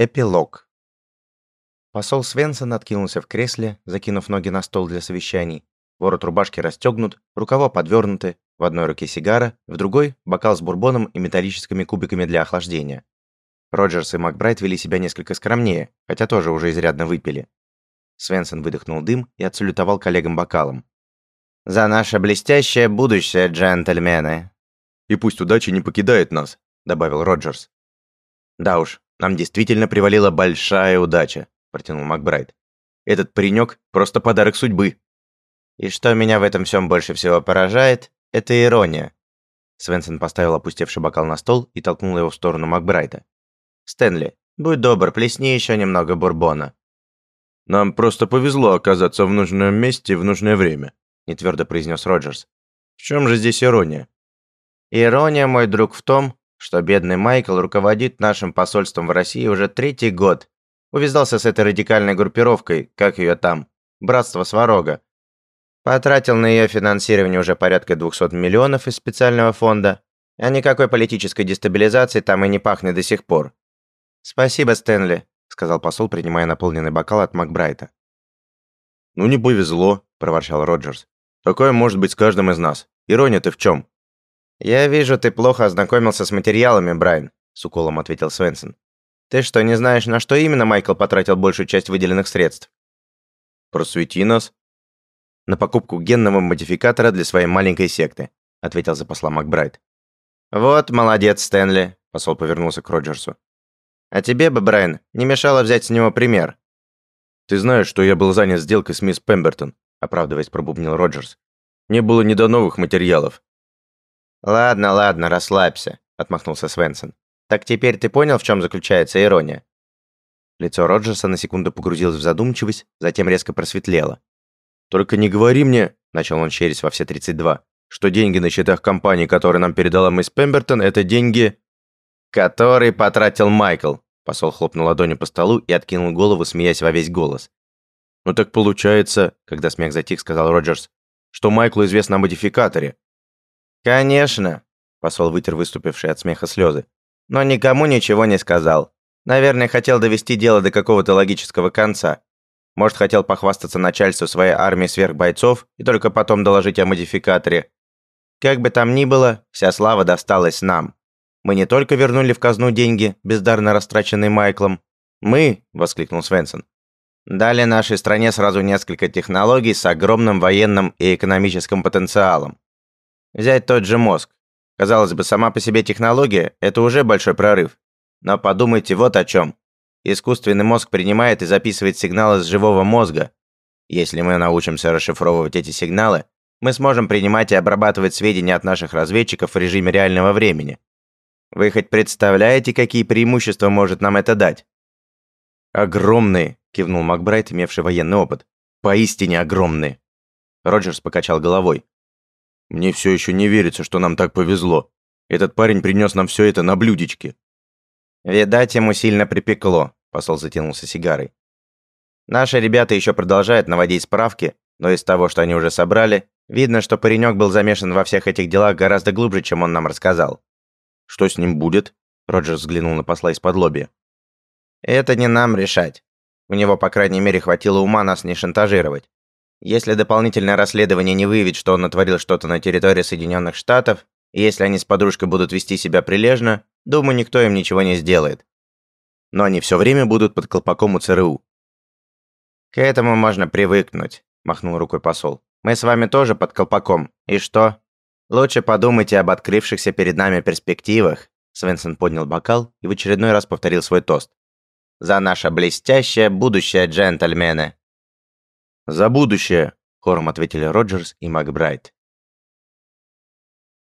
Эпилог. Посол Свенсон откинулся в кресле, закинув ноги на стол для совещаний. Ворот рубашки расстегнут, рукава подвернуты, в одной руке сигара, в другой – бокал с бурбоном и металлическими кубиками для охлаждения. Роджерс и Макбрайт вели себя несколько скромнее, хотя тоже уже изрядно выпили. Свенсон выдохнул дым и отсалютовал коллегам бокалом. «За наше блестящее будущее, джентльмены!» «И пусть удача не покидает нас», – добавил Роджерс. «Да уж, нам действительно привалила большая удача», – протянул Макбрайт. «Этот паренек – просто подарок судьбы». «И что меня в этом всем больше всего поражает, это ирония». Свенсон поставил опустевший бокал на стол и толкнул его в сторону Макбрайта. «Стэнли, будь добр, плесни еще немного бурбона». «Нам просто повезло оказаться в нужном месте в нужное время», – нетвердо произнес Роджерс. «В чем же здесь ирония?» «Ирония, мой друг, в том, что бедный Майкл руководит нашим посольством в России уже третий год. Увязался с этой радикальной группировкой, как ее там, Братство Сварога. Потратил на ее финансирование уже порядка 200 миллионов из специального фонда, а никакой политической дестабилизации там и не пахнет до сих пор. «Спасибо, Стэнли», — сказал посол, принимая наполненный бокал от Макбрайта. «Ну не повезло», — проворчал Роджерс. «Такое может быть с каждым из нас. Ирония-то в чем?» «Я вижу, ты плохо ознакомился с материалами, Брайан», — с уколом ответил Свенсон. «Ты что, не знаешь, на что именно Майкл потратил большую часть выделенных средств?» «Просвети нас». «На покупку генного модификатора для своей маленькой секты», — ответил за посла Макбрайт. «Вот, молодец, Стэнли», — посол повернулся к Роджерсу. «А тебе бы, Брайан, не мешало взять с него пример». «Ты знаешь, что я был занят сделкой с мисс Пембертон», — оправдываясь, пробубнил Роджерс. «Не было ни до новых материалов. «Ладно, ладно, расслабься», — отмахнулся Свенсон. «Так теперь ты понял, в чем заключается ирония?» Лицо Роджерса на секунду погрузилось в задумчивость, затем резко просветлело. «Только не говори мне», — начал он через во все 32, «что деньги на счетах компании, которые нам передала мисс Пембертон, это деньги...» «Который потратил Майкл», — посол хлопнул ладонью по столу и откинул голову, смеясь во весь голос. «Ну так получается», — когда смех затих, сказал Роджерс, «что Майклу известно о модификаторе, «Конечно», – посол вытер выступившие от смеха слезы. «Но никому ничего не сказал. Наверное, хотел довести дело до какого-то логического конца. Может, хотел похвастаться начальству своей армии сверхбойцов и только потом доложить о модификаторе. Как бы там ни было, вся слава досталась нам. Мы не только вернули в казну деньги, бездарно растраченные Майклом. Мы, воскликнул Свенсон, дали нашей стране сразу несколько технологий с огромным военным и экономическим потенциалом. Взять тот же мозг. Казалось бы, сама по себе технология – это уже большой прорыв. Но подумайте вот о чем. Искусственный мозг принимает и записывает сигналы с живого мозга. Если мы научимся расшифровывать эти сигналы, мы сможем принимать и обрабатывать сведения от наших разведчиков в режиме реального времени. Вы хоть представляете, какие преимущества может нам это дать? Огромные, кивнул Макбрайт, имевший военный опыт. Поистине огромные. Роджерс покачал головой. Мне все еще не верится, что нам так повезло. Этот парень принес нам все это на блюдечке. Видать, ему сильно припекло, посол затянулся сигарой. Наши ребята еще продолжают наводить справки, но из того, что они уже собрали, видно, что паренек был замешан во всех этих делах гораздо глубже, чем он нам рассказал. Что с ним будет? Роджер взглянул на посла из-под лобья. Это не нам решать. У него, по крайней мере, хватило ума нас не шантажировать. Если дополнительное расследование не выявит, что он натворил что-то на территории Соединенных Штатов, и если они с подружкой будут вести себя прилежно, думаю, никто им ничего не сделает. Но они все время будут под колпаком у ЦРУ. К этому можно привыкнуть, махнул рукой посол. Мы с вами тоже под колпаком. И что? Лучше подумайте об открывшихся перед нами перспективах. Свенсон поднял бокал и в очередной раз повторил свой тост. За наше блестящее будущее, джентльмены. «За будущее!» – хором ответили Роджерс и Макбрайт.